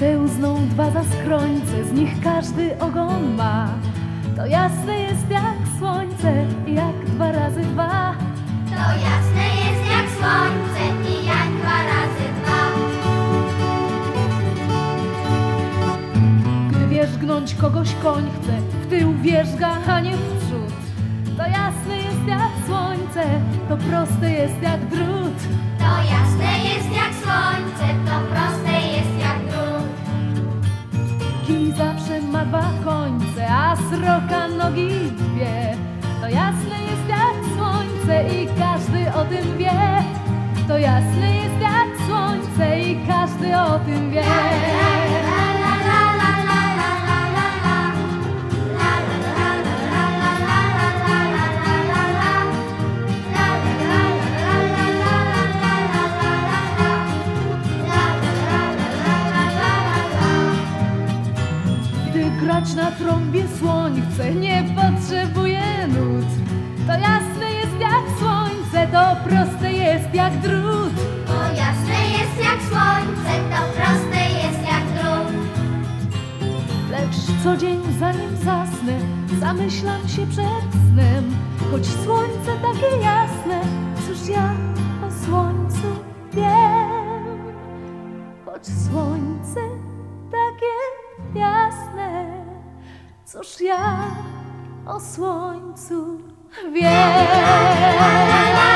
dwa zaskrońce, z nich każdy ogon ma. To jasne jest jak słońce, jak dwa razy dwa. To jasne jest jak słońce i jak dwa razy dwa. Gdy wierzgnąć kogoś koń chce, w tył wierzga, a nie w przód. To jasne jest jak słońce, to proste jest jak drut. To jasne jest Kij zawsze ma dwa końce, a sroka nogi dwie. To jasne jest jak słońce i każdy o tym wie. To jasne jest jak słońce i każdy o tym wie. Grać na trąbie słoń chce, nie potrzebuje nut. To jasne jest jak słońce, to proste jest jak drut. To jasne jest jak słońce, to proste jest jak drut. Lecz co dzień zanim zasnę, zamyślam się przed snem. Choć słońce takie jasne, cóż ja o słońcu wiem. Choć słońce cóż ja o słońcu wiem.